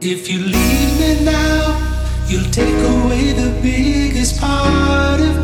If you leave me now, you'll take away the biggest part of me.